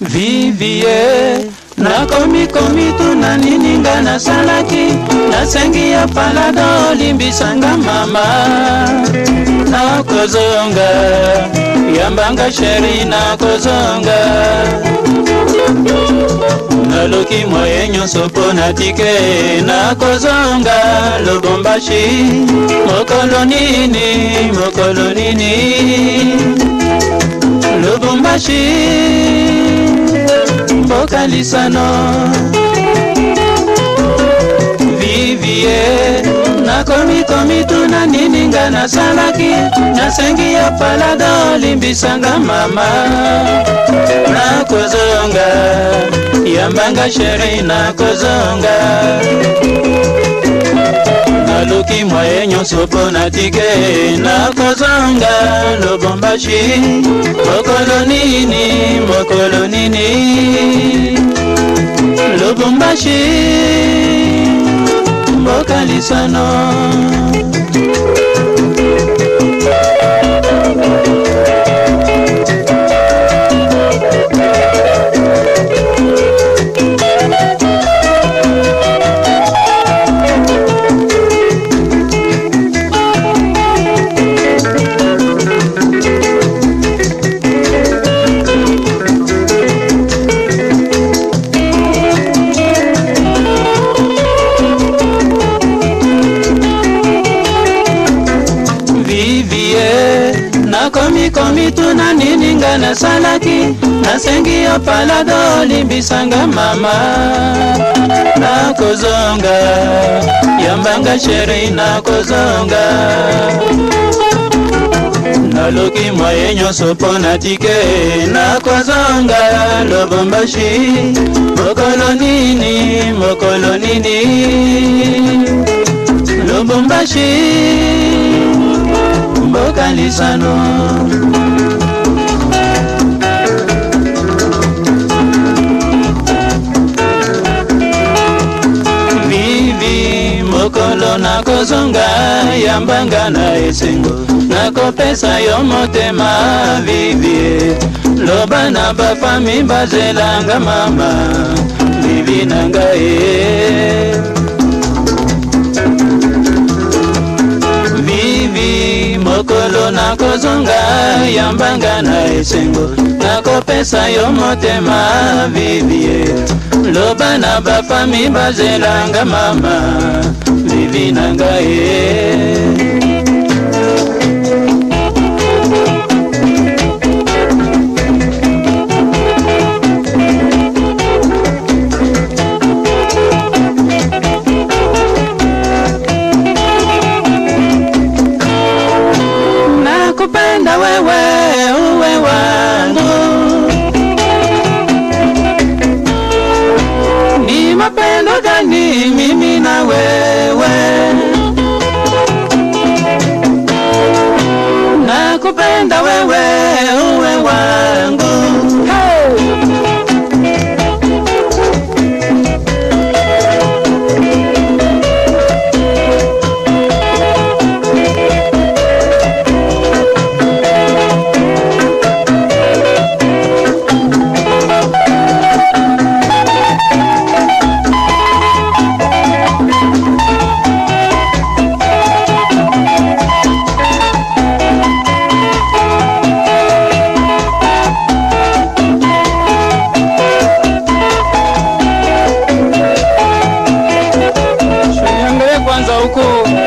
bibie nakomi komituna nini nga nasalaki nasengi ya palada olimbisanga mama nakozonga yambanga sheri nakozonga naluki mwaye nyonso mpo natike nakozonga lubumbashi mokolo nini mokolo nini lubumbashi mboka lisano vivie nakomi komituna nini nga nasalaki nasengi yo palada olimbisanga mama nakozonga yambanga sheri nakozonga naluki mwaye nyonso mpo na tike nakozanga lobombashi mokolo nini mokolo nini lâché mboka lisano mikomituna nini nga nasalaki nasengi yo palado olimbisanga mama nakozonga yambanga sheri nakozonga naloki mwaye nyonso mpo na tike nakozonga lobombashi mokolo nini mokolo nini lobombashi mboka lisano mokolo nakozonga yambanga na esengo nakopesa yo motema vivie loba na bafami bazelanga mama vivi na ngai vivi mokolo nakozonga yambanga na esengo nakopesa yo motema vivie loba na bafami bazelanga mama zombi na uwe ni mapendo gani mimi na wewe So huko